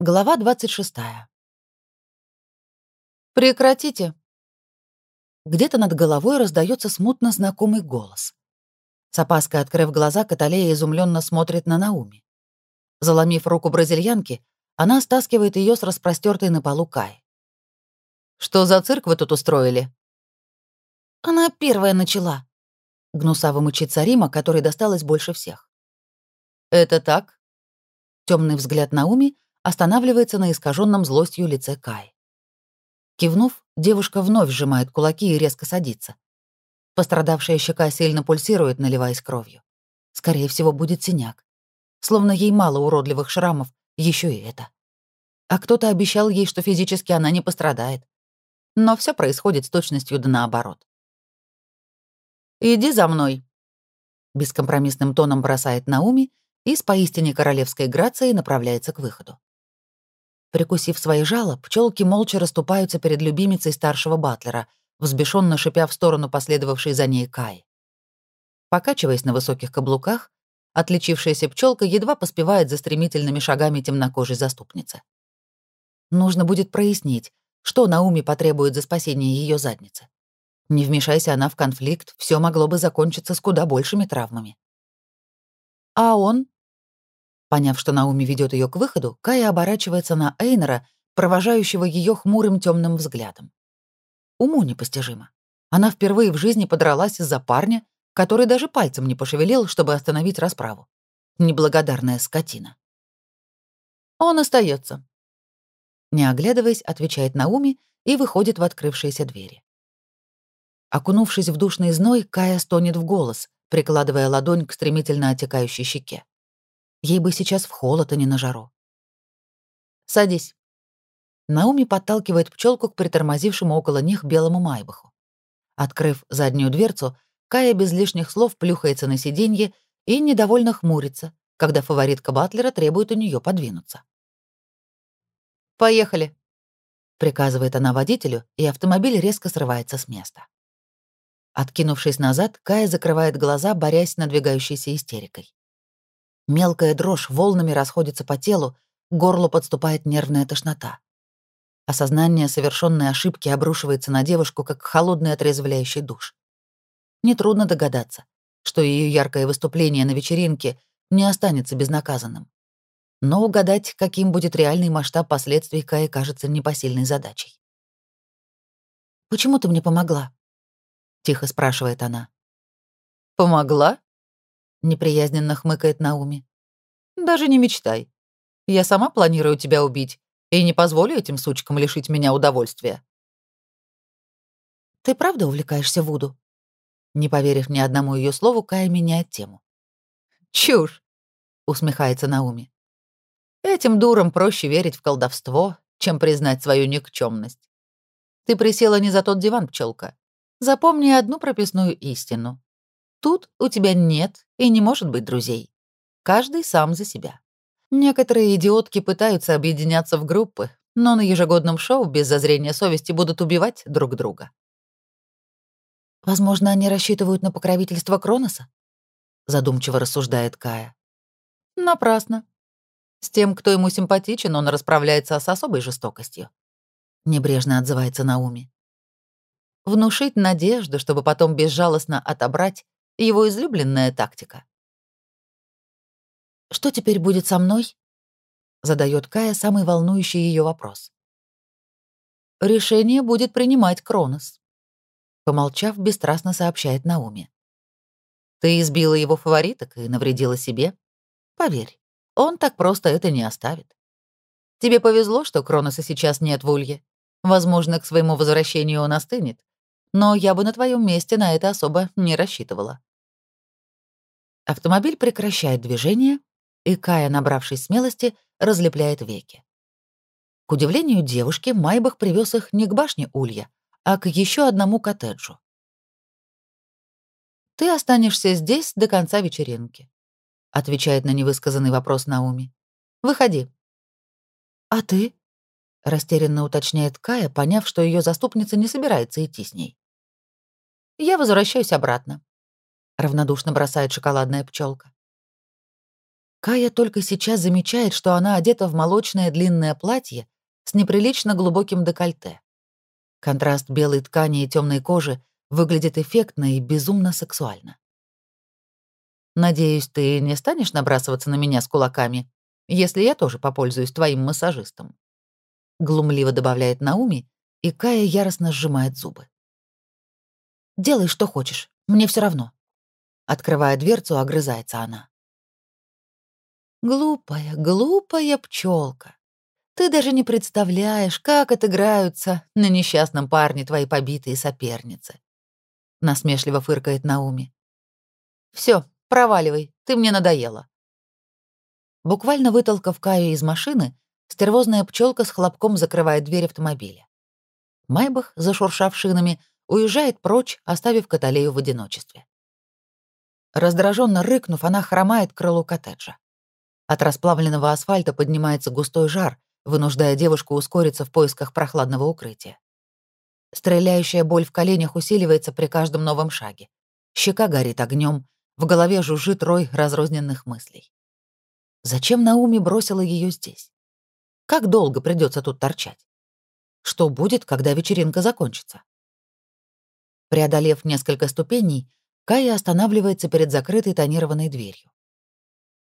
Глава 26. «Прекратите!» Где-то над головой раздается смутно знакомый голос. С опаской открыв глаза, Каталея изумленно смотрит на Науми. Заломив руку бразильянки, она стаскивает ее с распростертой на полу Кай. «Что за цирк вы тут устроили?» «Она первая начала», — гнусаво мычится Рима, которой досталось больше всех. «Это так?» Темный взгляд Науми останавливается на искаженном злостью лице Кай. Кивнув, девушка вновь сжимает кулаки и резко садится. Пострадавшая щека сильно пульсирует, наливаясь кровью. Скорее всего, будет синяк. Словно ей мало уродливых шрамов, еще и это. А кто-то обещал ей, что физически она не пострадает. Но все происходит с точностью да наоборот. «Иди за мной», — бескомпромиссным тоном бросает Науми и с поистине королевской грацией направляется к выходу. Прикусив свои жало, пчелки молча расступаются перед любимицей старшего батлера, взбешенно шипя в сторону последовавшей за ней Кай. Покачиваясь на высоких каблуках, отличившаяся пчелка едва поспевает за стремительными шагами темнокожей заступницы. Нужно будет прояснить, что Науми потребует за спасение ее задницы. Не вмешайся она в конфликт, все могло бы закончиться с куда большими травмами. А он Поняв, что Науми ведет ее к выходу, Кая оборачивается на Эйнера, провожающего ее хмурым темным взглядом. Уму непостижимо. Она впервые в жизни подралась из-за парня, который даже пальцем не пошевелил, чтобы остановить расправу. Неблагодарная скотина. Он остается. Не оглядываясь, отвечает Науми и выходит в открывшиеся двери. Окунувшись в душный зной, Кая стонет в голос, прикладывая ладонь к стремительно отекающей щеке. Ей бы сейчас в холод, а не на жару. «Садись». Науми подталкивает пчелку к притормозившему около них белому майбаху. Открыв заднюю дверцу, Кая без лишних слов плюхается на сиденье и недовольно хмурится, когда фаворитка Батлера требует у нее подвинуться. «Поехали», — приказывает она водителю, и автомобиль резко срывается с места. Откинувшись назад, Кая закрывает глаза, борясь с надвигающейся истерикой. Мелкая дрожь волнами расходится по телу, горло подступает нервная тошнота. Осознание совершенной ошибки обрушивается на девушку, как холодный отрезвляющий душ. Нетрудно догадаться, что ее яркое выступление на вечеринке не останется безнаказанным. Но угадать, каким будет реальный масштаб последствий, Кае кажется непосильной задачей. «Почему ты мне помогла?» — тихо спрашивает она. «Помогла?» Неприязненно хмыкает Науми. Даже не мечтай. Я сама планирую тебя убить и не позволю этим сучкам лишить меня удовольствия. Ты правда увлекаешься Вуду? Не поверив ни одному ее слову, Кая меняет тему. Чушь, усмехается Науми. Этим дурам проще верить в колдовство, чем признать свою никчемность. Ты присела не за тот диван, пчелка. Запомни одну прописную истину. Тут у тебя нет и не может быть друзей. Каждый сам за себя. Некоторые идиотки пытаются объединяться в группы, но на ежегодном шоу без зазрения совести будут убивать друг друга. Возможно, они рассчитывают на покровительство Кроноса? Задумчиво рассуждает Кая. Напрасно. С тем, кто ему симпатичен, он расправляется с особой жестокостью. Небрежно отзывается Науми. Внушить надежду, чтобы потом безжалостно отобрать его излюбленная тактика. «Что теперь будет со мной?» — задает Кая самый волнующий ее вопрос. «Решение будет принимать Кронос», — помолчав, бесстрастно сообщает Науми. «Ты избила его фавориток и навредила себе? Поверь, он так просто это не оставит. Тебе повезло, что Кроноса сейчас нет в Улье. Возможно, к своему возвращению он остынет, но я бы на твоем месте на это особо не рассчитывала. Автомобиль прекращает движение, и Кая, набравшись смелости, разлепляет веки. К удивлению девушки, Майбах привез их не к башне Улья, а к еще одному коттеджу. «Ты останешься здесь до конца вечеринки», — отвечает на невысказанный вопрос Науми. «Выходи». «А ты?» растерянно уточняет Кая, поняв, что ее заступница не собирается идти с ней. Я возвращаюсь обратно, равнодушно бросает шоколадная пчелка. Кая только сейчас замечает, что она одета в молочное длинное платье с неприлично глубоким декольте. Контраст белой ткани и темной кожи выглядит эффектно и безумно сексуально. «Надеюсь, ты не станешь набрасываться на меня с кулаками, если я тоже попользуюсь твоим массажистом», — глумливо добавляет Науми, и Кая яростно сжимает зубы. «Делай, что хочешь, мне все равно». Открывая дверцу, огрызается она. «Глупая, глупая пчелка. Ты даже не представляешь, как отыграются на несчастном парне твои побитые соперницы. Насмешливо фыркает Науми. Все, проваливай, ты мне надоела. Буквально вытолкав Каю из машины, стервозная пчелка с хлопком закрывает дверь автомобиля. Майбах, зашуршав шинами, уезжает прочь, оставив Каталею в одиночестве. Раздраженно рыкнув, она хромает к крылу коттеджа. От расплавленного асфальта поднимается густой жар, вынуждая девушку ускориться в поисках прохладного укрытия. Стреляющая боль в коленях усиливается при каждом новом шаге. Щека горит огнем, в голове жужжит рой разрозненных мыслей. Зачем Науми бросила ее здесь? Как долго придется тут торчать? Что будет, когда вечеринка закончится? Преодолев несколько ступеней, Кая останавливается перед закрытой тонированной дверью.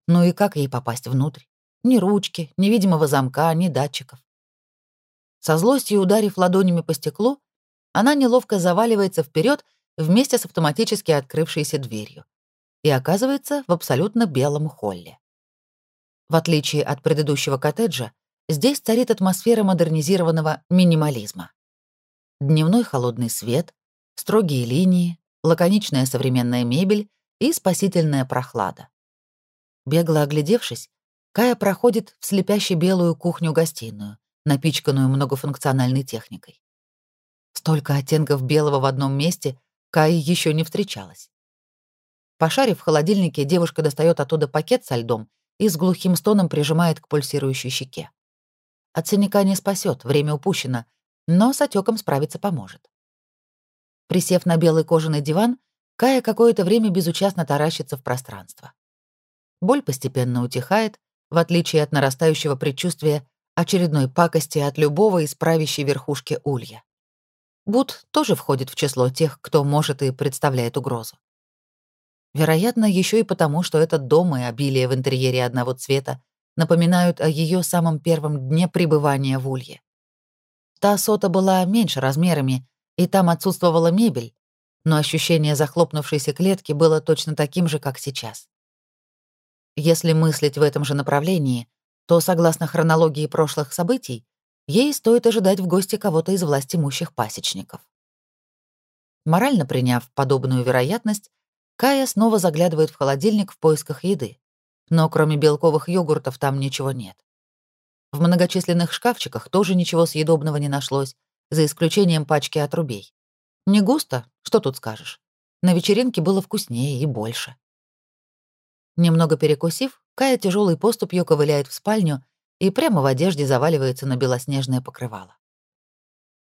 Ну и как ей попасть внутрь? Ни ручки, ни видимого замка, ни датчиков. Со злостью ударив ладонями по стеклу, она неловко заваливается вперед вместе с автоматически открывшейся дверью и оказывается в абсолютно белом холле. В отличие от предыдущего коттеджа, здесь царит атмосфера модернизированного минимализма. Дневной холодный свет, строгие линии, лаконичная современная мебель и спасительная прохлада. Бегло оглядевшись, Кая проходит в слепяще белую кухню-гостиную, напичканную многофункциональной техникой. Столько оттенков белого в одном месте Кае еще не встречалось. Пошарив в холодильнике, девушка достает оттуда пакет со льдом и с глухим стоном прижимает к пульсирующей щеке. От синяка не спасет, время упущено, но с отеком справиться поможет. Присев на белый кожаный диван, Кая какое-то время безучастно таращится в пространство. Боль постепенно утихает, в отличие от нарастающего предчувствия очередной пакости от любого из правящей верхушки улья. Буд тоже входит в число тех, кто может и представляет угрозу. Вероятно, еще и потому, что этот дом и обилие в интерьере одного цвета напоминают о ее самом первом дне пребывания в улье. Та сота была меньше размерами, и там отсутствовала мебель, но ощущение захлопнувшейся клетки было точно таким же, как сейчас. Если мыслить в этом же направлении, то, согласно хронологии прошлых событий, ей стоит ожидать в гости кого-то из власть имущих пасечников. Морально приняв подобную вероятность, Кая снова заглядывает в холодильник в поисках еды, но кроме белковых йогуртов там ничего нет. В многочисленных шкафчиках тоже ничего съедобного не нашлось, за исключением пачки отрубей. Не густо, что тут скажешь. На вечеринке было вкуснее и больше. Немного перекусив, Кая тяжелой поступью ковыляет в спальню и прямо в одежде заваливается на белоснежное покрывало.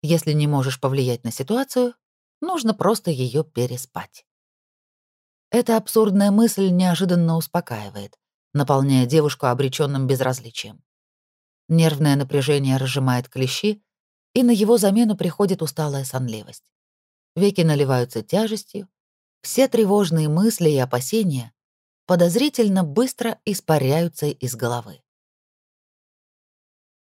Если не можешь повлиять на ситуацию, нужно просто ее переспать. Эта абсурдная мысль неожиданно успокаивает, наполняя девушку обреченным безразличием. Нервное напряжение разжимает клещи, и на его замену приходит усталая сонливость. Веки наливаются тяжестью, все тревожные мысли и опасения подозрительно быстро испаряются из головы.